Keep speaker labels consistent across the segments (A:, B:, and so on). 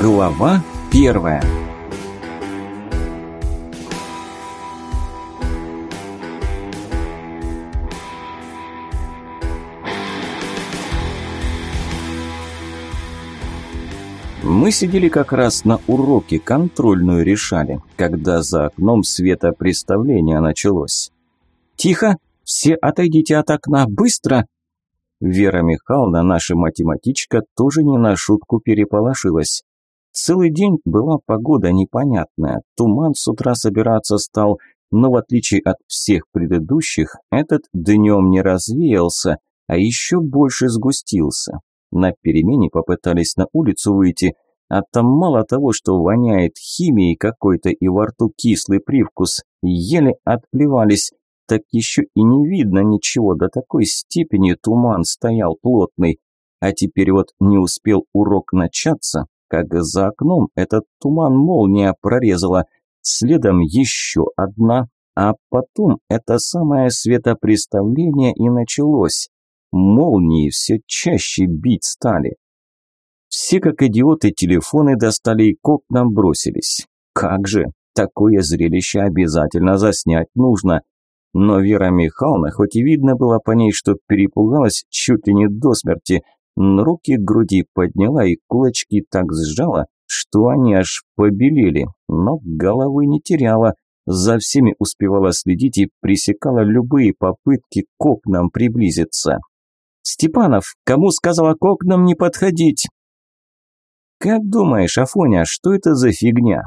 A: Глава первая Мы сидели как раз на уроке, контрольную решали, когда за окном светопреставление началось. «Тихо! Все отойдите от окна! Быстро!» Вера Михайловна, наша математичка, тоже не на шутку переполошилась. Целый день была погода непонятная, туман с утра собираться стал, но в отличие от всех предыдущих, этот днем не развеялся, а еще больше сгустился. На перемене попытались на улицу выйти, а там мало того, что воняет химией какой-то и во рту кислый привкус, еле отплевались, так еще и не видно ничего, до такой степени туман стоял плотный. А теперь вот не успел урок начаться, как за окном этот туман молния прорезала, следом еще одна, а потом это самое светопреставление и началось. Молнии все чаще бить стали. Все, как идиоты, телефоны достали и к окнам бросились. Как же, такое зрелище обязательно заснять нужно. Но Вера Михайловна, хоть и видно было по ней, что перепугалась чуть ли не до смерти, руки к груди подняла и кулачки так сжала, что они аж побелели, но головы не теряла, за всеми успевала следить и пресекала любые попытки к окнам приблизиться. «Степанов, кому сказала к окнам не подходить?» «Как думаешь, Афоня, что это за фигня?»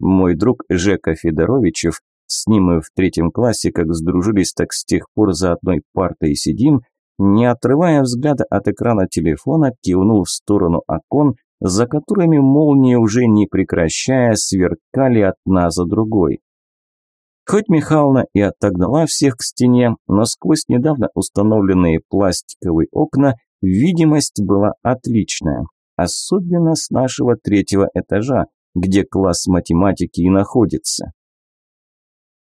A: Мой друг Жека Федоровичев с ним мы в третьем классе как сдружились, так с тех пор за одной партой сидим, не отрывая взгляда от экрана телефона, кивнул в сторону окон, за которыми молнии уже не прекращая сверкали одна за другой. Хоть Михайловна и отогнала всех к стене, но сквозь недавно установленные пластиковые окна видимость была отличная, особенно с нашего третьего этажа, где класс математики и находится.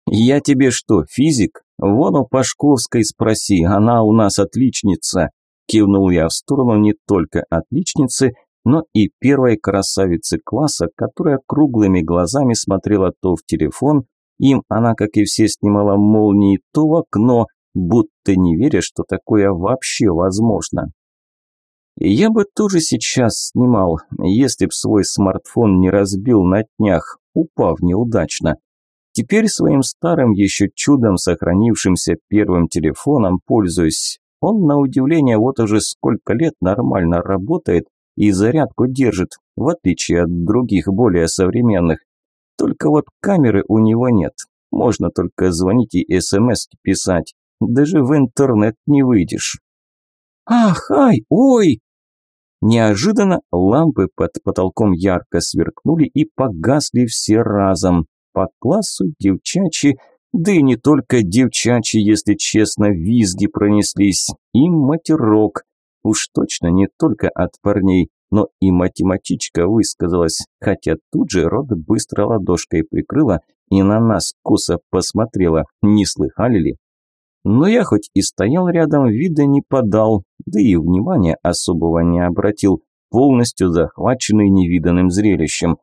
A: «Я тебе что, физик? Вон у Пашковской спроси, она у нас отличница!» Кивнул я в сторону не только отличницы, но и первой красавицы класса, которая круглыми глазами смотрела то в телефон, им она, как и все, снимала молнии, то в окно, будто не веря, что такое вообще возможно. Я бы тоже сейчас снимал, если б свой смартфон не разбил на днях, упав неудачно. Теперь своим старым, еще чудом сохранившимся первым телефоном пользуюсь. Он, на удивление, вот уже сколько лет нормально работает и зарядку держит, в отличие от других более современных. Только вот камеры у него нет. Можно только звонить и смс писать. Даже в интернет не выйдешь. «Ах, ай, ой!» Неожиданно лампы под потолком ярко сверкнули и погасли все разом по классу девчачьи, да и не только девчачьи, если честно, визги пронеслись, и матерок. Уж точно не только от парней, но и математичка высказалась, хотя тут же рот быстро ладошкой прикрыла и на нас косо посмотрела, не слыхали ли. Но я хоть и стоял рядом, вида не подал, да и внимания особого не обратил, полностью захваченный невиданным зрелищем.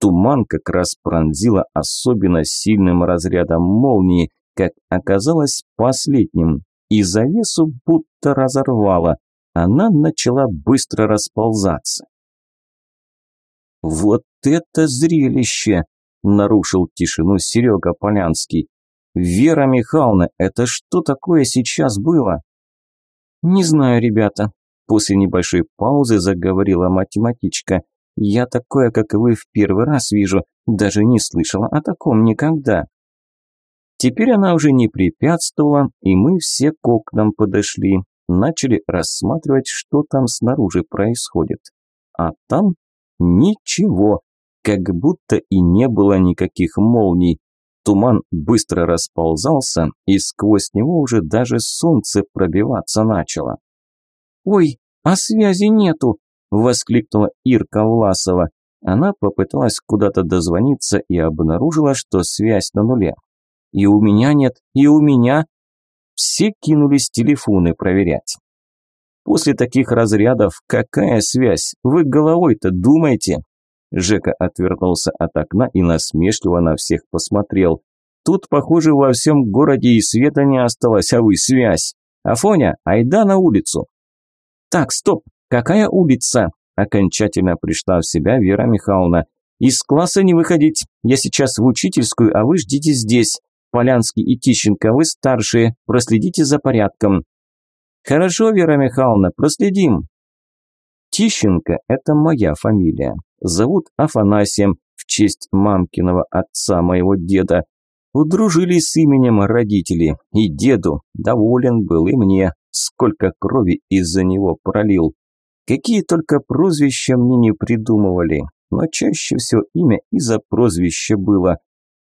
A: Туман как раз пронзила особенно сильным разрядом молнии, как оказалось последним, и завесу будто разорвала. Она начала быстро расползаться. «Вот это зрелище!» – нарушил тишину Серега Полянский. «Вера Михайловна, это что такое сейчас было?» «Не знаю, ребята», – после небольшой паузы заговорила математичка. Я такое, как и вы, в первый раз вижу, даже не слышала о таком никогда. Теперь она уже не препятствовала, и мы все к окнам подошли, начали рассматривать, что там снаружи происходит. А там ничего, как будто и не было никаких молний. Туман быстро расползался, и сквозь него уже даже солнце пробиваться начало. «Ой, а связи нету!» – воскликнула Ирка Власова. Она попыталась куда-то дозвониться и обнаружила, что связь на нуле. «И у меня нет, и у меня!» Все кинулись телефоны проверять. После таких разрядов какая связь? Вы головой-то думаете? Жека отвернулся от окна и насмешливо на всех посмотрел. Тут, похоже, во всем городе и света не осталось, а вы связь. Афоня, айда на улицу. Так, стоп, какая улица? Окончательно пришла в себя Вера Михайловна. Из класса не выходить. Я сейчас в учительскую, а вы ждите здесь. Полянский и Тищенко, вы старшие, проследите за порядком. Хорошо, Вера Михайловна, проследим. Тищенко – это моя фамилия. Зовут Афанасием в честь мамкиного отца моего деда. Удружились с именем родители, и деду доволен был и мне, сколько крови из-за него пролил. Какие только прозвища мне не придумывали, но чаще всего имя из-за прозвища было.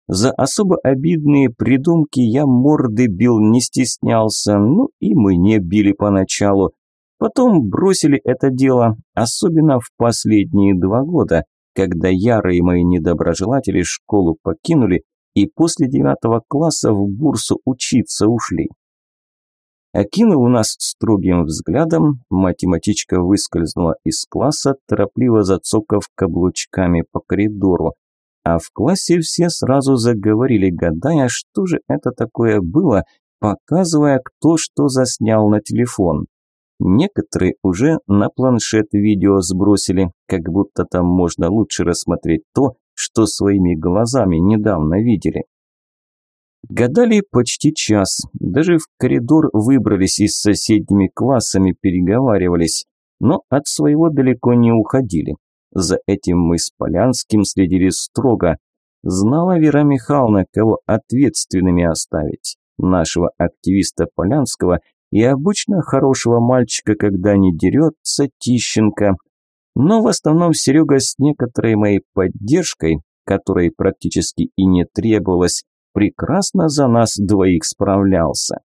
A: За особо обидные придумки я морды бил, не стеснялся, ну и мы не били поначалу. Потом бросили это дело, особенно в последние два года, когда ярые мои недоброжелатели школу покинули и после девятого класса в бурсу учиться ушли. Окинув нас строгим взглядом, математичка выскользнула из класса, торопливо зацокав каблучками по коридору. А в классе все сразу заговорили, гадая, что же это такое было, показывая, кто что заснял на телефон. Некоторые уже на планшет видео сбросили, как будто там можно лучше рассмотреть то, что своими глазами недавно видели. Гадали почти час, даже в коридор выбрались и с соседними классами переговаривались, но от своего далеко не уходили. За этим мы с Полянским следили строго. Знала Вера Михайловна, кого ответственными оставить. Нашего активиста Полянского и обычно хорошего мальчика, когда не дерется, Тищенко. Но в основном Серега с некоторой моей поддержкой, которой практически и не требовалось, прекрасно за нас двоих справлялся.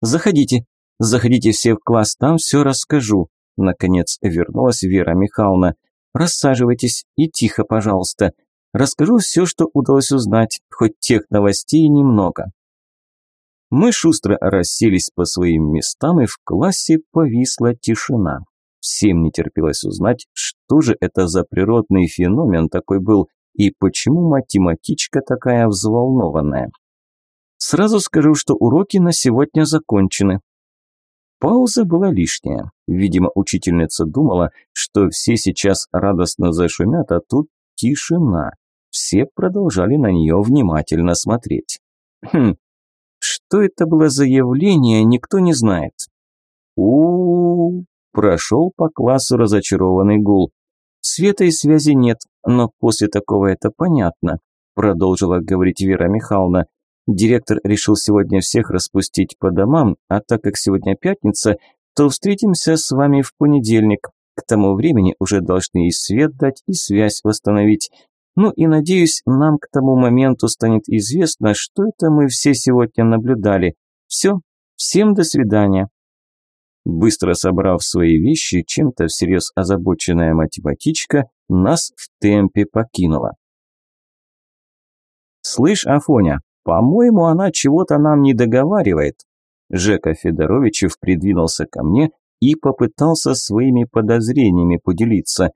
A: «Заходите, заходите все в класс, там все расскажу», наконец вернулась Вера Михайловна. «Рассаживайтесь и тихо, пожалуйста. Расскажу все, что удалось узнать, хоть тех новостей немного». Мы шустро расселись по своим местам, и в классе повисла тишина. Всем не терпелось узнать, что же это за природный феномен такой был, и почему математичка такая взволнованная. Сразу скажу, что уроки на сегодня закончены. Пауза была лишняя. Видимо, учительница думала, что все сейчас радостно зашумят, а тут тишина. Все продолжали на нее внимательно смотреть. Хм, что это было за явление, никто не знает. у, -у, -у прошел по классу разочарованный гул. Света и связи нет, но после такого это понятно, продолжила говорить Вера Михайловна. Директор решил сегодня всех распустить по домам, а так как сегодня пятница, то встретимся с вами в понедельник. К тому времени уже должны и свет дать, и связь восстановить. Ну и надеюсь, нам к тому моменту станет известно, что это мы все сегодня наблюдали. Все, всем до свидания. Быстро собрав свои вещи, чем-то всерьез озабоченная математичка нас в темпе покинула. «Слышь, Афоня, по-моему, она чего-то нам не договаривает». Жека Федоровичев придвинулся ко мне и попытался своими подозрениями поделиться.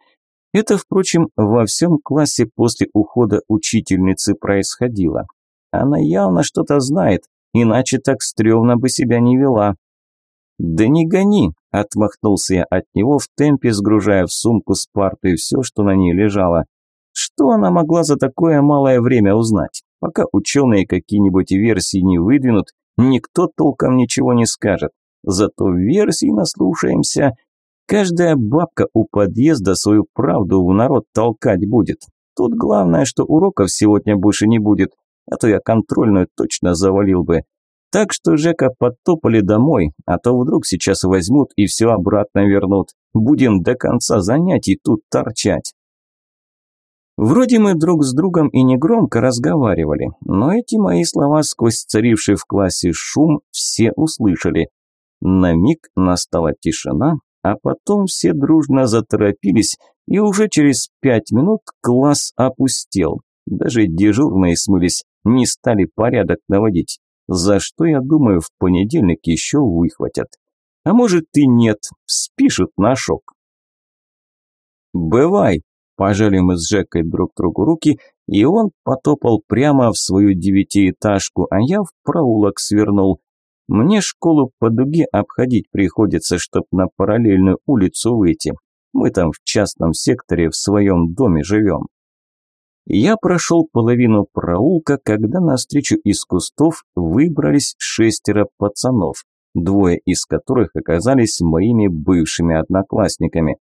A: Это, впрочем, во всем классе после ухода учительницы происходило. Она явно что-то знает, иначе так стрёмно бы себя не вела. «Да не гони!» – отмахнулся я от него в темпе, сгружая в сумку с партой все, что на ней лежало. Что она могла за такое малое время узнать? Пока ученые какие-нибудь версии не выдвинут, никто толком ничего не скажет. Зато версий наслушаемся. Каждая бабка у подъезда свою правду в народ толкать будет. Тут главное, что уроков сегодня больше не будет, а то я контрольную точно завалил бы. Так что, Жека, подтопали домой, а то вдруг сейчас возьмут и все обратно вернут. Будем до конца занятий тут торчать. Вроде мы друг с другом и негромко разговаривали, но эти мои слова сквозь царивший в классе шум все услышали. На миг настала тишина, а потом все дружно заторопились, и уже через пять минут класс опустел. Даже дежурные смылись, не стали порядок наводить за что, я думаю, в понедельник еще выхватят. А может и нет, спишут на шок. «Бывай!» – пожали мы с Жекой друг другу руки, и он потопал прямо в свою девятиэтажку, а я в проулок свернул. Мне школу по дуге обходить приходится, чтоб на параллельную улицу выйти. Мы там в частном секторе в своем доме живем. Я прошел половину проулка, когда навстречу из кустов выбрались шестеро пацанов, двое из которых оказались моими бывшими одноклассниками.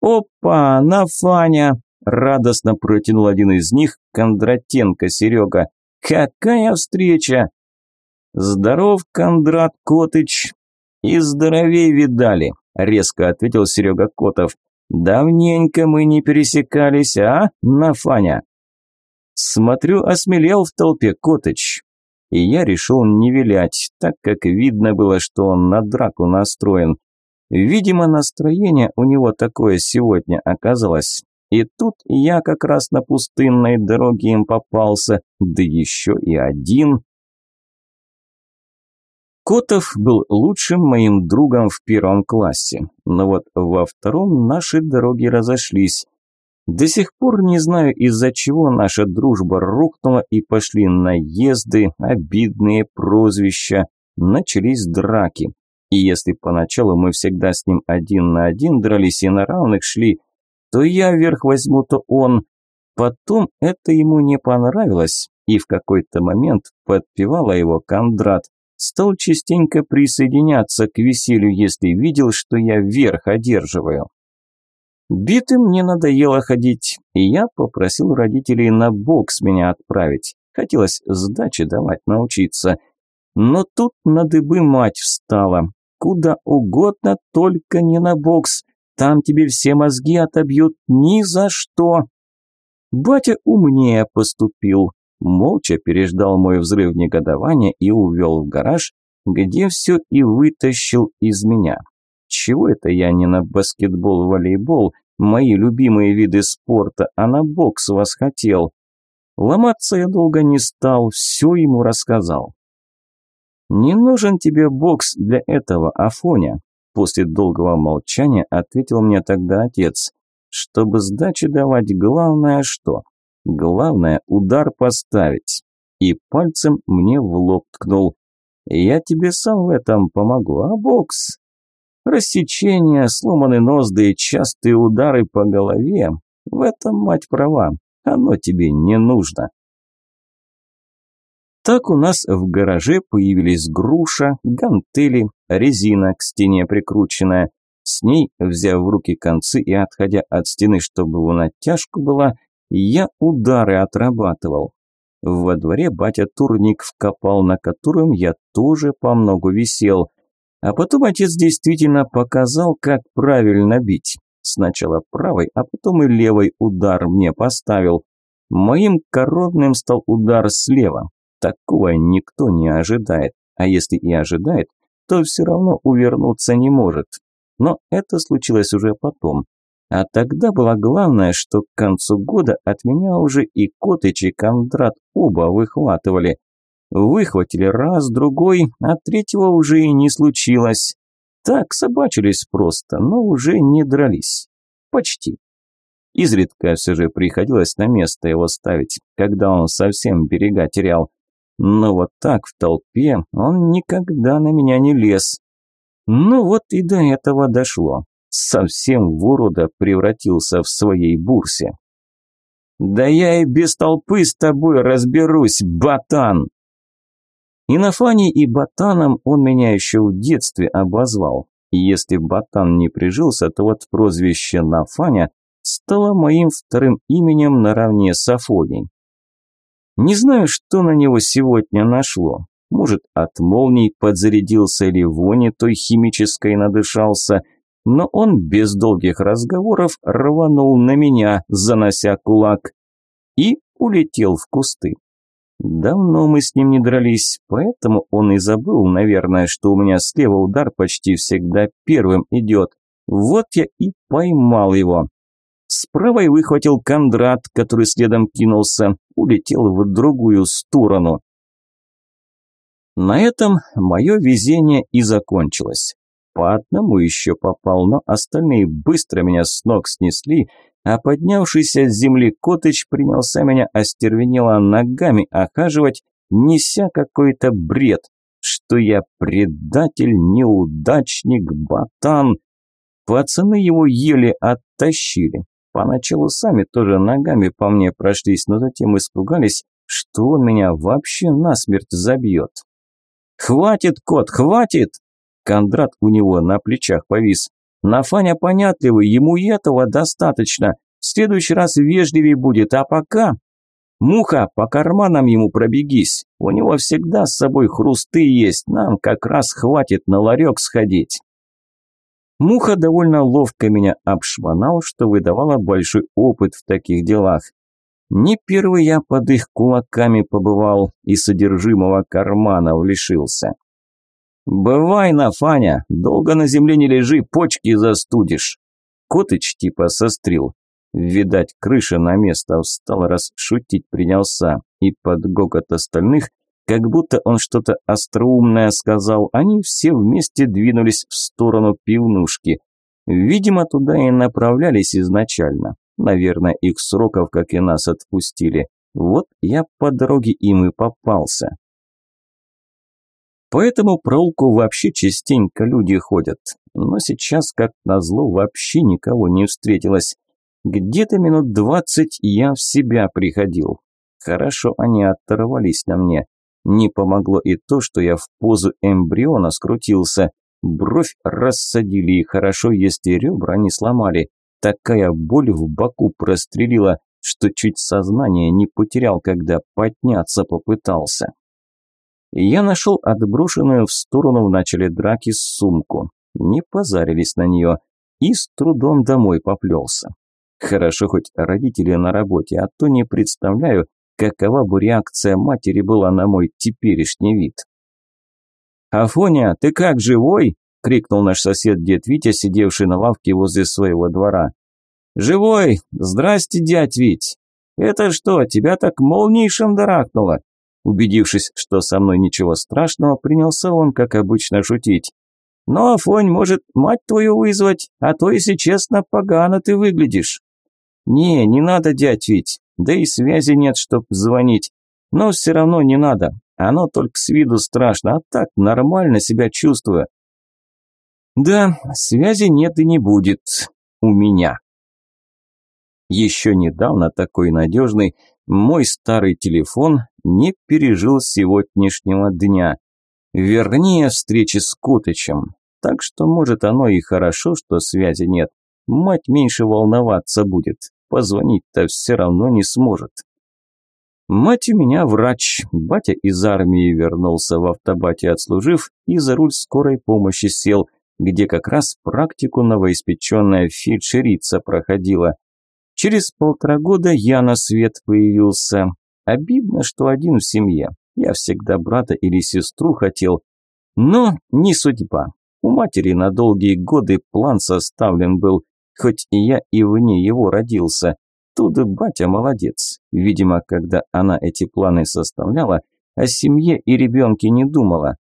A: «Опа, Нафаня!» – радостно протянул один из них, Кондратенко Серега. «Какая встреча!» «Здоров, Кондрат Котыч!» «И здоровей видали!» – резко ответил Серега Котов. Давненько мы не пересекались, а, Нафаня? Смотрю, осмелел в толпе Котыч. И я решил не вилять, так как видно было, что он на драку настроен. Видимо, настроение у него такое сегодня оказалось. И тут я как раз на пустынной дороге им попался, да еще и один. Котов был лучшим моим другом в первом классе, но вот во втором наши дороги разошлись. До сих пор не знаю, из-за чего наша дружба рухнула и пошли наезды, обидные прозвища, начались драки. И если поначалу мы всегда с ним один на один дрались и на равных шли, то я вверх возьму, то он. Потом это ему не понравилось, и в какой-то момент подпевала его Кондрат стал частенько присоединяться к веселью, если видел, что я вверх одерживаю. Битым мне надоело ходить, и я попросил родителей на бокс меня отправить. Хотелось сдачи давать научиться. Но тут на дыбы мать встала. Куда угодно, только не на бокс. Там тебе все мозги отобьют ни за что. Батя умнее поступил молча переждал мой взрыв негодования и увел в гараж, где все и вытащил из меня. Чего это я не на баскетбол, волейбол, мои любимые виды спорта, а на бокс восхотел? Ломаться я долго не стал, все ему рассказал. «Не нужен тебе бокс для этого, Афоня», после долгого молчания ответил мне тогда отец. «Чтобы сдачи давать, главное что? Главное – удар поставить. И пальцем мне в лоб ткнул. Я тебе сам в этом помогу, а бокс? Рассечение, сломанный нос, и частые удары по голове. В этом мать права. Оно тебе не нужно. Так у нас в гараже появились груша, гантели, резина к стене прикрученная. С ней, взяв в руки концы и отходя от стены, чтобы у натяжку была, я удары отрабатывал. Во дворе батя турник вкопал, на котором я тоже по многу висел. А потом отец действительно показал, как правильно бить. Сначала правой, а потом и левой удар мне поставил. Моим коронным стал удар слева. Такого никто не ожидает. А если и ожидает, то все равно увернуться не может. Но это случилось уже потом. А тогда было главное, что к концу года от меня уже и Котыч, и Кондрат оба выхватывали. Выхватили раз, другой, а третьего уже и не случилось. Так, собачились просто, но уже не дрались. Почти. Изредка все же приходилось на место его ставить, когда он совсем берега терял. Но вот так в толпе он никогда на меня не лез. Ну вот и до этого дошло совсем в урода превратился в своей бурсе. «Да я и без толпы с тобой разберусь, ботан!» И на Фане, и ботаном он меня еще в детстве обозвал. И если ботан не прижился, то вот прозвище Нафаня стало моим вторым именем наравне с Афоней. Не знаю, что на него сегодня нашло. Может, от молний подзарядился или вони той химической надышался – но он без долгих разговоров рванул на меня, занося кулак, и улетел в кусты. Давно мы с ним не дрались, поэтому он и забыл, наверное, что у меня слева удар почти всегда первым идет. Вот я и поймал его. С правой выхватил Кондрат, который следом кинулся, улетел в другую сторону. На этом мое везение и закончилось. По одному еще попал, но остальные быстро меня с ног снесли, а поднявшийся с земли Котыч принялся меня остервенело ногами охаживать, неся какой-то бред, что я предатель, неудачник, ботан. Пацаны его еле оттащили. Поначалу сами тоже ногами по мне прошлись, но затем испугались, что он меня вообще насмерть забьет. «Хватит, кот, хватит!» Кондрат у него на плечах повис. «Нафаня понятливый, ему и этого достаточно. В следующий раз вежливее будет, а пока...» «Муха, по карманам ему пробегись. У него всегда с собой хрусты есть, нам как раз хватит на ларек сходить». Муха довольно ловко меня обшмонал, что выдавало большой опыт в таких делах. Не первый я под их кулаками побывал и содержимого кармана лишился. «Бывай на, Фаня, долго на земле не лежи, почки застудишь». Котыч типа сострил. Видать, крыша на место встал, раз шутить принялся, и под гогот остальных, как будто он что-то остроумное сказал, они все вместе двинулись в сторону пивнушки. Видимо, туда и направлялись изначально. Наверное, их сроков, как и нас, отпустили. Вот я по дороге им и попался. По этому проулку вообще частенько люди ходят. Но сейчас, как назло, вообще никого не встретилось. Где-то минут двадцать я в себя приходил. Хорошо они оторвались на мне. Не помогло и то, что я в позу эмбриона скрутился. Бровь рассадили, и хорошо, если ребра не сломали. Такая боль в боку прострелила, что чуть сознание не потерял, когда подняться попытался. Я нашел отброшенную в сторону в начале драки сумку. Не позарились на нее и с трудом домой поплелся. Хорошо хоть родители на работе, а то не представляю, какова бы реакция матери была на мой теперешний вид. «Афоня, ты как, живой?» – крикнул наш сосед дед Витя, сидевший на лавке возле своего двора. «Живой! Здрасте, дядь Вить! Это что, тебя так молнией шандарахнуло?» Убедившись, что со мной ничего страшного, принялся он, как обычно, шутить. «Ну, Афонь, может, мать твою вызвать, а то, если честно, погано ты выглядишь». «Не, не надо, дядь Вить, да и связи нет, чтоб звонить. Но все равно не надо, оно только с виду страшно, а так нормально себя чувствую». «Да, связи нет и не будет. У меня». Еще недавно такой надежный мой старый телефон не пережил сегодняшнего дня. Вернее, встречи с Кутычем. Так что, может, оно и хорошо, что связи нет. Мать меньше волноваться будет. Позвонить-то все равно не сможет. Мать у меня врач. Батя из армии вернулся в автобате отслужив и за руль скорой помощи сел, где как раз практику новоиспеченная фельдшерица проходила. Через полтора года я на свет появился. Обидно, что один в семье. Я всегда брата или сестру хотел. Но не судьба. У матери на долгие годы план составлен был, хоть и я и вне его родился. Тут батя молодец. Видимо, когда она эти планы составляла, о семье и ребенке не думала.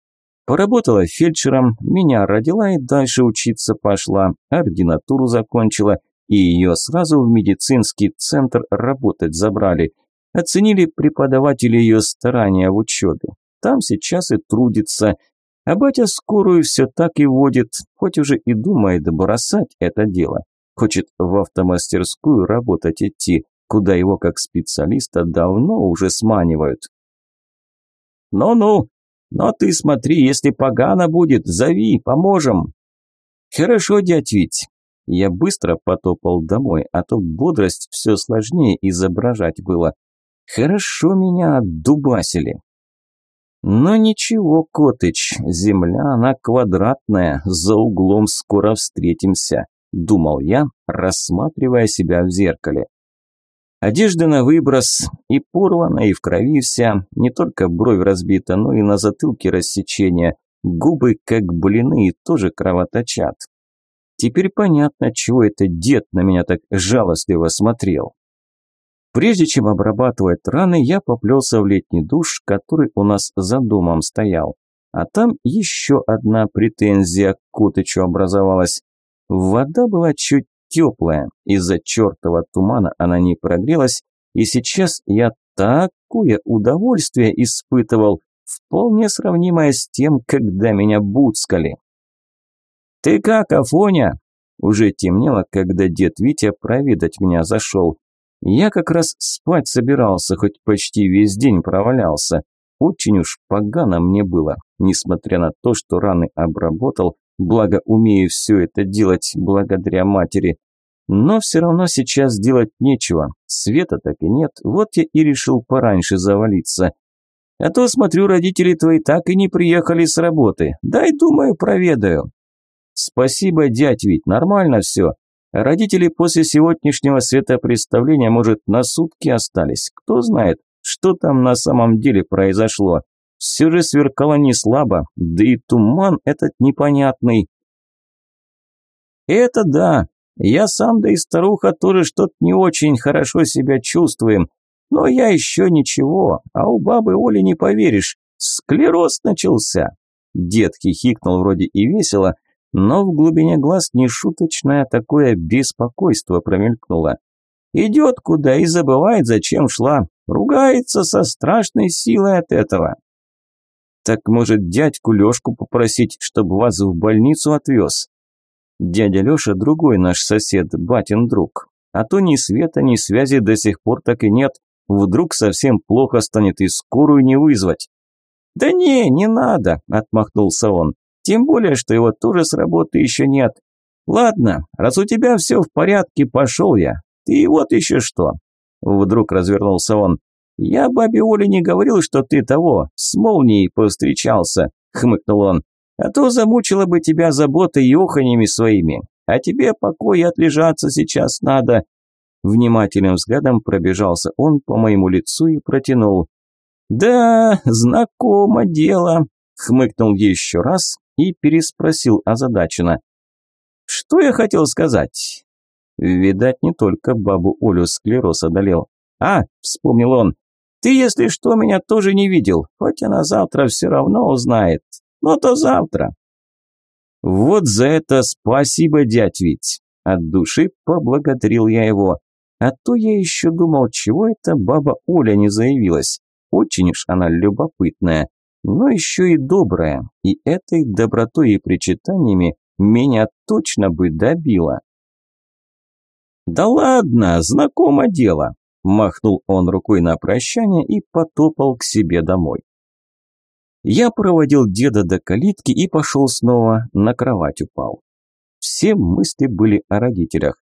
A: Поработала фельдшером, меня родила и дальше учиться пошла, ординатуру закончила, и ее сразу в медицинский центр работать забрали. Оценили преподаватели ее старания в учебе. Там сейчас и трудится. А батя скорую все так и водит, хоть уже и думает бросать это дело. Хочет в автомастерскую работать идти, куда его как специалиста давно уже сманивают. «Ну-ну, но ты смотри, если погано будет, зови, поможем». «Хорошо, дядь Вить». Я быстро потопал домой, а то бодрость все сложнее изображать было. Хорошо меня отдубасили. Но ничего, Котыч, земля она квадратная, за углом скоро встретимся думал я, рассматривая себя в зеркале. Одежда на выброс, и порвана, и в крови вся, не только бровь разбита, но и на затылке рассечение, губы как блины и тоже кровоточат. Теперь понятно, чего этот дед на меня так жалостливо смотрел. Прежде чем обрабатывать раны, я поплелся в летний душ, который у нас за домом стоял. А там еще одна претензия к Кутычу образовалась. Вода была чуть теплая, из-за чертова тумана она не прогрелась, и сейчас я такое удовольствие испытывал, вполне сравнимое с тем, когда меня буцкали. «Ты как, Афоня?» Уже темнело, когда дед Витя проведать меня зашел. Я как раз спать собирался, хоть почти весь день провалялся. Очень уж погано мне было, несмотря на то, что раны обработал, благо умею все это делать благодаря матери. Но все равно сейчас делать нечего, света так и нет, вот я и решил пораньше завалиться. А то, смотрю, родители твои так и не приехали с работы, дай, думаю, проведаю. Спасибо, дядь Вить, нормально все. Родители после сегодняшнего светопредставления, может, на сутки остались, кто знает, что там на самом деле произошло. Все же сверкало не слабо, да и туман этот непонятный. Это да, я сам, да и старуха тоже что-то не очень хорошо себя чувствуем. Но я еще ничего, а у бабы Оли не поверишь, склероз начался. Дед хихикнул вроде и весело, но в глубине глаз нешуточное такое беспокойство промелькнуло. Идет куда и забывает, зачем шла, ругается со страшной силой от этого. Так может дядьку Лешку попросить, чтобы вас в больницу отвез? Дядя Леша другой наш сосед, батин друг. А то ни света, ни связи до сих пор так и нет. Вдруг совсем плохо станет и скорую не вызвать. «Да не, не надо», – отмахнулся он. «Тем более, что его тоже с работы еще нет. Ладно, раз у тебя все в порядке, пошел я. Ты вот еще что». Вдруг развернулся он. «Я бабе Оле не говорил, что ты того, с молнией повстречался», – хмыкнул он. А то замучила бы тебя заботой и оханями своими. А тебе покой отлежаться сейчас надо». Внимательным взглядом пробежался он по моему лицу и протянул. «Да, знакомо дело», – хмыкнул еще раз и переспросил озадаченно. «Что я хотел сказать?» Видать, не только бабу Олю склероз одолел. «А», – вспомнил он, – «ты, если что, меня тоже не видел, хоть она завтра все равно узнает. Но то завтра. Вот за это спасибо, дядь Вить. От души поблагодарил я его. А то я еще думал, чего это баба Оля не заявилась. Очень уж она любопытная, но еще и добрая. И этой добротой и причитаниями меня точно бы добила. «Да ладно, знакомо дело», – махнул он рукой на прощание и потопал к себе домой. Я проводил деда до калитки и пошел снова, на кровать упал. Все мысли были о родителях.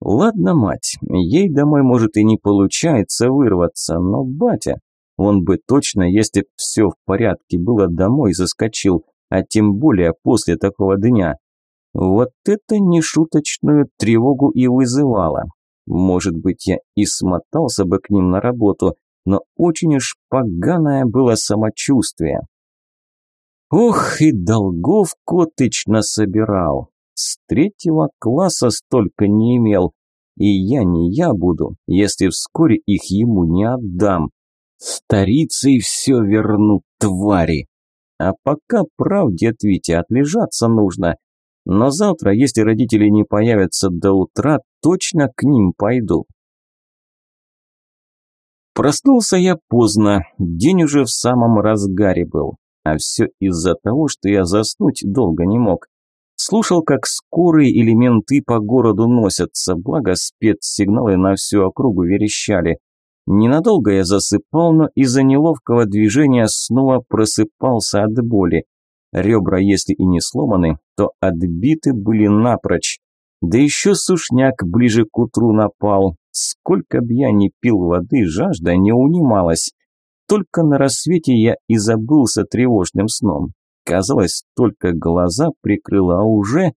A: Ладно, мать, ей домой может и не получается вырваться, но батя, он бы точно, если б все в порядке было, домой заскочил, а тем более после такого дня. Вот это нешуточную тревогу и вызывало. Может быть, я и смотался бы к ним на работу, но очень уж поганое было самочувствие. Ох, и долгов Котыч насобирал. С третьего класса столько не имел. И я не я буду, если вскоре их ему не отдам. Старицей все вернут, твари. А пока правде от отлежаться нужно. Но завтра, если родители не появятся до утра, точно к ним пойду. Проснулся я поздно, день уже в самом разгаре был. А все из-за того, что я заснуть долго не мог. Слушал, как скорые элементы по городу носятся, благо спецсигналы на всю округу верещали. Ненадолго я засыпал, но из-за неловкого движения снова просыпался от боли. Ребра, если и не сломаны, то отбиты были напрочь. Да еще сушняк ближе к утру напал. Сколько б я ни пил воды, жажда не унималась. Только на рассвете я и забылся тревожным сном. Казалось, только глаза прикрыла, а уже...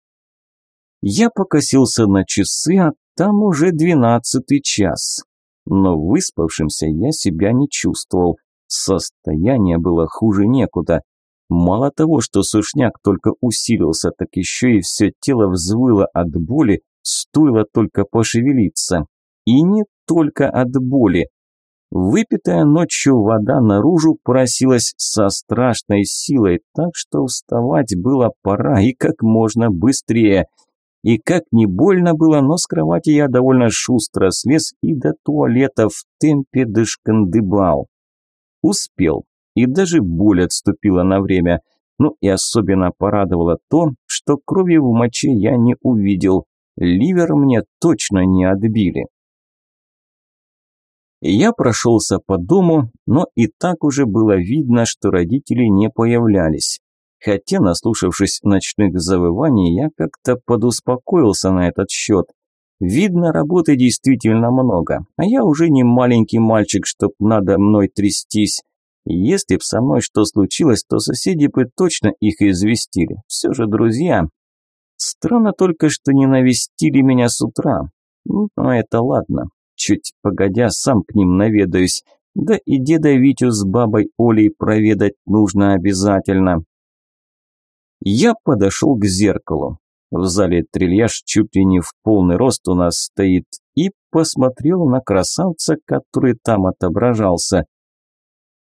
A: Я покосился на часы, а там уже двенадцатый час. Но выспавшимся я себя не чувствовал. Состояние было хуже некуда. Мало того, что сушняк только усилился, так еще и все тело взвыло от боли, стоило только пошевелиться. И не только от боли. Выпитая ночью вода наружу просилась со страшной силой, так что вставать было пора и как можно быстрее. И как не больно было, но с кровати я довольно шустро слез и до туалета в темпе дышкандыбал. Успел, и даже боль отступила на время. Ну и особенно порадовало то, что крови в моче я не увидел. Ливер мне точно не отбили. Я прошелся по дому, но и так уже было видно, что родители не появлялись. Хотя, наслушавшись ночных завываний, я как-то подуспокоился на этот счет. Видно, работы действительно много, а я уже не маленький мальчик, чтоб надо мной трястись. Если б со мной что случилось, то соседи бы точно их известили. Все же друзья. Странно только, что не навестили меня с утра. Ну, но это ладно. Чуть погодя, сам к ним наведаюсь. Да и деда Витю с бабой Олей проведать нужно обязательно. Я подошел к зеркалу. В зале трильяж чуть ли не в полный рост у нас стоит и посмотрел на красавца, который там отображался.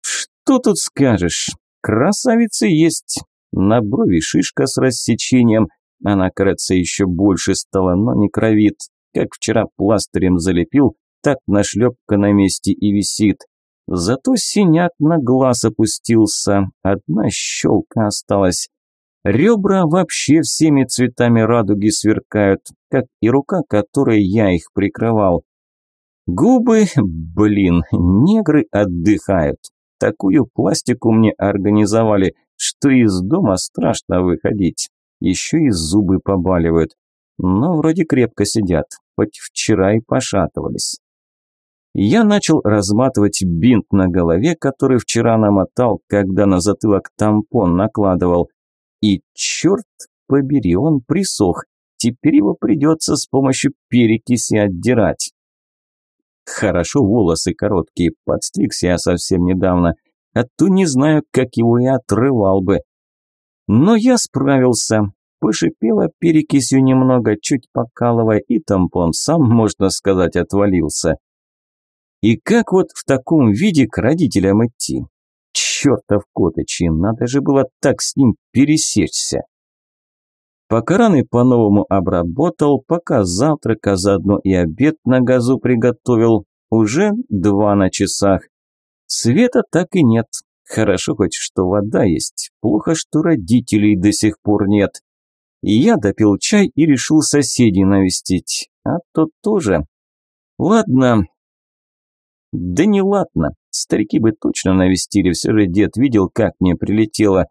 A: Что тут скажешь? Красавица есть. На брови шишка с рассечением. Она, кажется, еще больше стала, но не кровит. Как вчера пластырем залепил, так нашлепка на месте и висит. Зато синяк на глаз опустился, одна щелка осталась. Ребра вообще всеми цветами радуги сверкают, как и рука, которой я их прикрывал. Губы, блин, негры отдыхают. Такую пластику мне организовали, что из дома страшно выходить. Еще и зубы побаливают но вроде крепко сидят, хоть вчера и пошатывались. Я начал разматывать бинт на голове, который вчера намотал, когда на затылок тампон накладывал. И черт побери, он присох. Теперь его придется с помощью перекиси отдирать. Хорошо волосы короткие, подстригся я совсем недавно, а то не знаю, как его и отрывал бы. Но я справился, Пошипела перекисью немного, чуть покалывая, и тампон сам, можно сказать, отвалился. И как вот в таком виде к родителям идти? Чертов Котычи, надо же было так с ним пересечься. Пока раны по-новому обработал, пока завтрак, а заодно и обед на газу приготовил, уже два на часах. Света так и нет. Хорошо хоть, что вода есть. Плохо, что родителей до сих пор нет. И я допил чай и решил соседей навестить. А то тоже. Ладно. Да не ладно. Старики бы точно навестили, все же дед видел, как мне прилетело.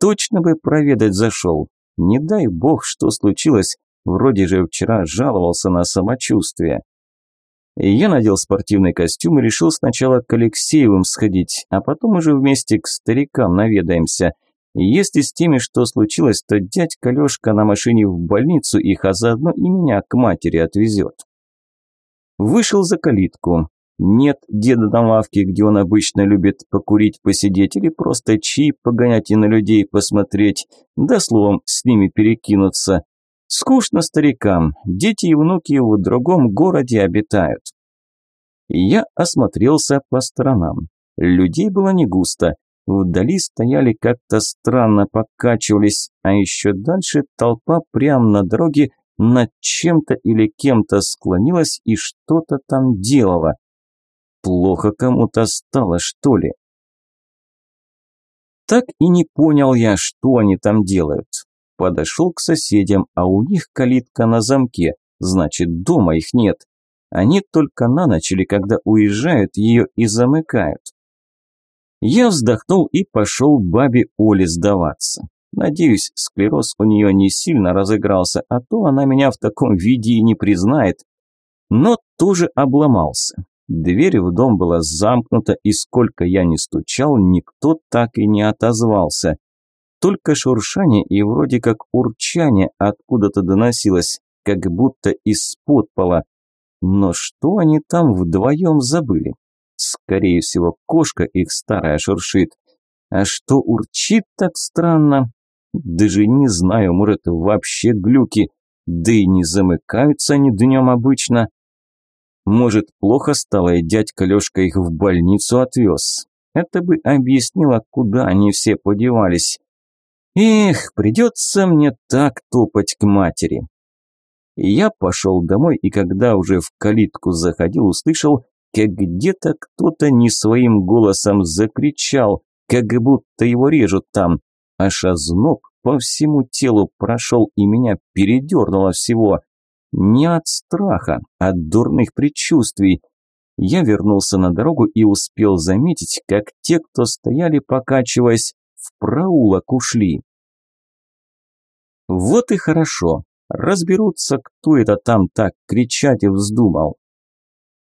A: Точно бы проведать зашел. Не дай бог, что случилось. Вроде же вчера жаловался на самочувствие. Я надел спортивный костюм и решил сначала к Алексеевым сходить, а потом уже вместе к старикам наведаемся. Если с теми что случилось, то дядька Лёшка на машине в больницу их, а заодно и меня к матери отвезет. Вышел за калитку. Нет деда на лавке, где он обычно любит покурить, посидеть или просто чаи погонять и на людей посмотреть, да словом с ними перекинуться. Скучно старикам, дети и внуки в другом городе обитают. Я осмотрелся по сторонам. Людей было не густо. Вдали стояли как-то странно, покачивались, а еще дальше толпа прямо на дороге над чем-то или кем-то склонилась и что-то там делала. Плохо кому-то стало, что ли? Так и не понял я, что они там делают. Подошел к соседям, а у них калитка на замке, значит, дома их нет. Они только на ночь или когда уезжают, ее и замыкают. Я вздохнул и пошел бабе Оле сдаваться. Надеюсь, склероз у нее не сильно разыгрался, а то она меня в таком виде и не признает. Но тоже обломался. Дверь в дом была замкнута, и сколько я не стучал, никто так и не отозвался. Только шуршание и вроде как урчание откуда-то доносилось, как будто из-под пола. Но что они там вдвоем забыли? Скорее всего, кошка их старая шуршит. А что урчит так странно? Даже не знаю, может, вообще глюки. Да и не замыкаются они днем обычно. Может, плохо стало, и дядька Лёшка их в больницу отвез. Это бы объяснило, куда они все подевались. Эх, придется мне так топать к матери. Я пошел домой, и когда уже в калитку заходил, услышал, как где-то кто-то не своим голосом закричал, как будто его режут там. Аж озноб по всему телу прошел и меня передернуло всего. Не от страха, а от дурных предчувствий. Я вернулся на дорогу и успел заметить, как те, кто стояли покачиваясь, в проулок ушли. Вот и хорошо. Разберутся, кто это там так кричать и вздумал.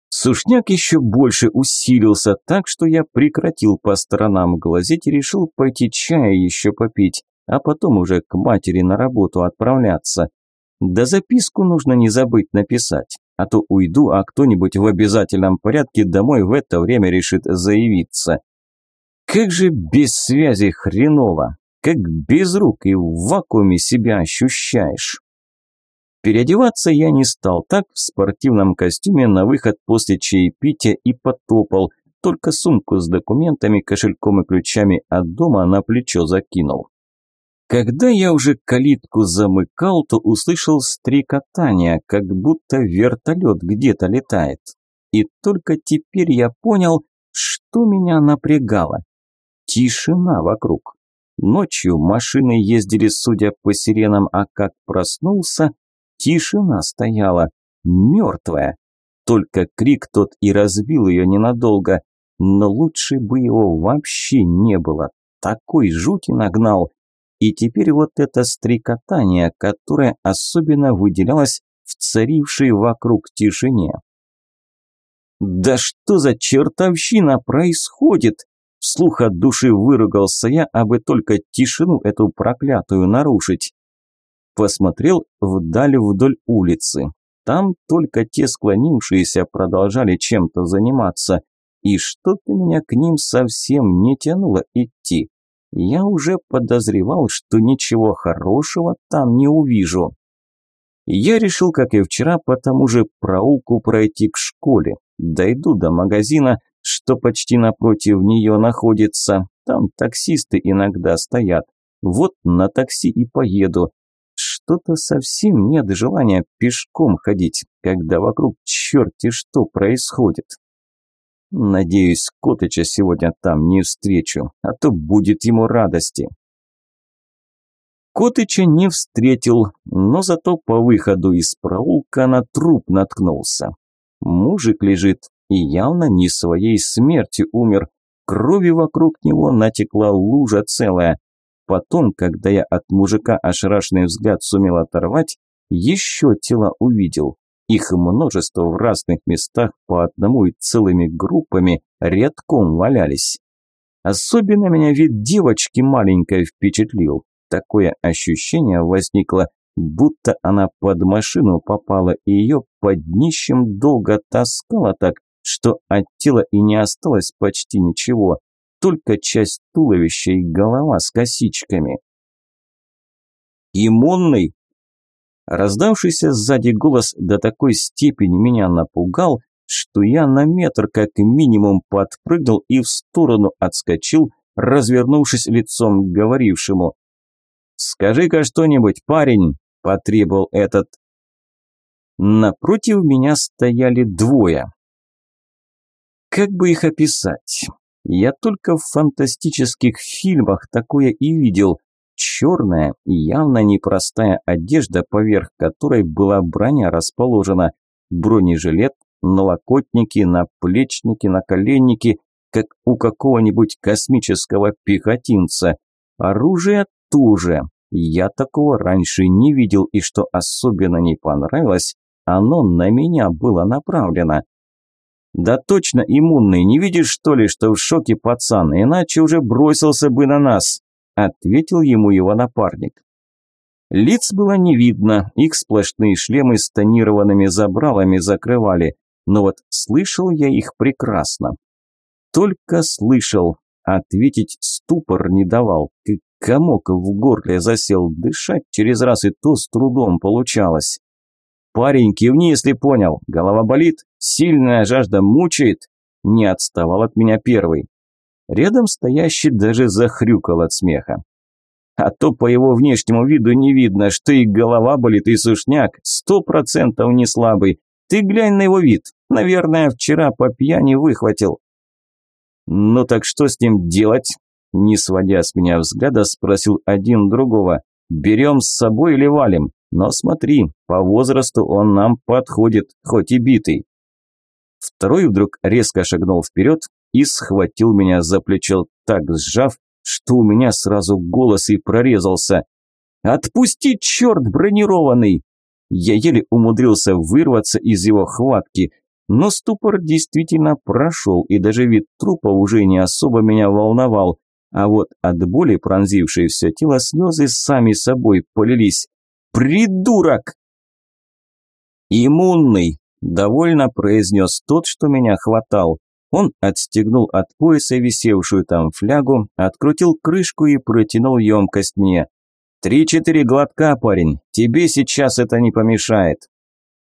A: Сушняк еще больше усилился, так что я прекратил по сторонам глазеть и решил пойти чая еще попить, а потом уже к матери на работу отправляться. Да записку нужно не забыть написать, а то уйду, а кто-нибудь в обязательном порядке домой в это время решит заявиться. Как же без связи хреново, как без рук и в вакууме себя ощущаешь. Переодеваться я не стал, так в спортивном костюме на выход после чаепития и потопал, только сумку с документами, кошельком и ключами от дома на плечо закинул. Когда я уже калитку замыкал, то услышал стрекотание, как будто вертолет где-то летает. И только теперь я понял, что меня напрягало. Тишина вокруг. Ночью машины ездили, судя по сиренам, а как проснулся, тишина стояла, мертвая. Только крик тот и разбил ее ненадолго, но лучше бы его вообще не было. Такой жути нагнал. И теперь вот это стрекотание, которое особенно выделялось в царившей вокруг тишине. «Да что за чертовщина происходит?» Вслух от души выругался я, абы только тишину эту проклятую нарушить. Посмотрел вдаль вдоль улицы. Там только те склонившиеся продолжали чем-то заниматься, и что-то меня к ним совсем не тянуло идти. Я уже подозревал, что ничего хорошего там не увижу. Я решил, как и вчера, по тому же проулку пройти к школе. Дойду до магазина, что почти напротив нее находится. Там таксисты иногда стоят. Вот на такси и поеду. Что-то совсем нет желания пешком ходить, когда вокруг черти что происходит. Надеюсь, Котыча сегодня там не встречу, а то будет ему радости. Котыча не встретил, но зато по выходу из проулка на труп наткнулся. Мужик лежит и явно не своей смерти умер. Крови вокруг него натекла лужа целая. Потом, когда я от мужика ошарашенный взгляд сумел оторвать, еще тело увидел. Их множество в разных местах по одному и целыми группами рядком валялись. Особенно меня вид девочки маленькой впечатлил. Такое ощущение возникло, будто она под машину попала и ее под днищем долго таскала так, что от тела и не осталось почти ничего, только часть туловища и голова с косичками. «Иммунный?» Раздавшийся сзади голос до такой степени меня напугал, что я на метр как минимум подпрыгнул и в сторону отскочил, развернувшись лицом к говорившему. «Скажи-ка что-нибудь, парень!» – потребовал этот. Напротив меня стояли двое. Как бы их описать? Я только в фантастических фильмах такое и видел, черная и явно непростая одежда, поверх которой была броня расположена, бронежилет, налокотники, наплечники, наколенники, как у какого-нибудь космического пехотинца. Оружие тоже. Я такого раньше не видел, и что особенно не понравилось, оно на меня было направлено. «Да точно иммунный, не видишь, что ли, что в шоке пацан, иначе уже бросился бы на нас?» Ответил ему его напарник. Лиц было не видно, их сплошные шлемы с тонированными забралами закрывали, но вот слышал я их прекрасно. Только слышал, ответить ступор не давал, как комок в горле засел, дышать через раз и то с трудом получалось. «Парень, кивни, если понял, голова болит?» Сильная жажда мучает?» Не отставал от меня первый. Рядом стоящий даже захрюкал от смеха. А то по его внешнему виду не видно, что и голова болит, и сушняк, сто процентов не слабый. Ты глянь на его вид, наверное, вчера по пьяни выхватил. Ну так что с ним делать? Не сводя с меня взгляда, спросил один другого. Берем с собой или валим? Но смотри, по возрасту он нам подходит, хоть и битый. Второй вдруг резко шагнул вперед и схватил меня за плечо, так сжав, что у меня сразу голос и прорезался. «Отпусти, черт бронированный!» Я еле умудрился вырваться из его хватки, но ступор действительно прошел, и даже вид трупа уже не особо меня волновал, а вот от боли, пронзившей все тело, слезы сами собой полились. «Придурок!» «Иммунный!» – довольно произнес тот, что меня хватал. Он отстегнул от пояса висевшую там флягу, открутил крышку и протянул емкость мне. «Три-четыре глотка, парень, тебе сейчас это не помешает».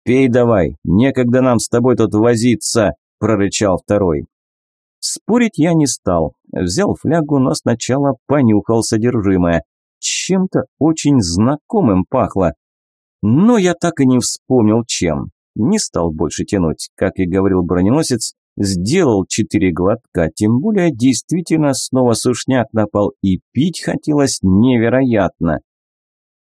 A: «Пей давай, некогда нам с тобой тут возиться», – прорычал второй. Спорить я не стал, взял флягу, но сначала понюхал содержимое. Чем-то очень знакомым пахло. Но я так и не вспомнил чем. Не стал больше тянуть. Как и говорил броненосец, сделал четыре глотка, тем более действительно снова сушняк напал, и пить хотелось невероятно.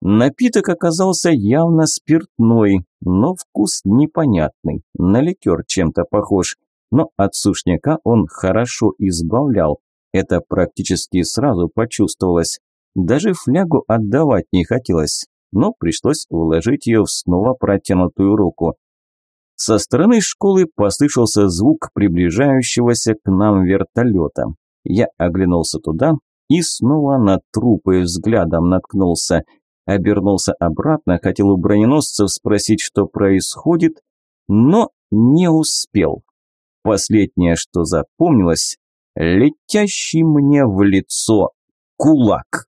A: Напиток оказался явно спиртной, но вкус непонятный, на ликер чем-то похож, но от сушняка он хорошо избавлял, это практически сразу почувствовалось. Даже флягу отдавать не хотелось, но пришлось вложить ее в снова протянутую руку. Со стороны школы послышался звук приближающегося к нам вертолета. Я оглянулся туда и снова на трупы взглядом наткнулся. Обернулся обратно, хотел у броненосцев спросить, что происходит, но не успел. Последнее, что запомнилось, летящий мне в лицо кулак.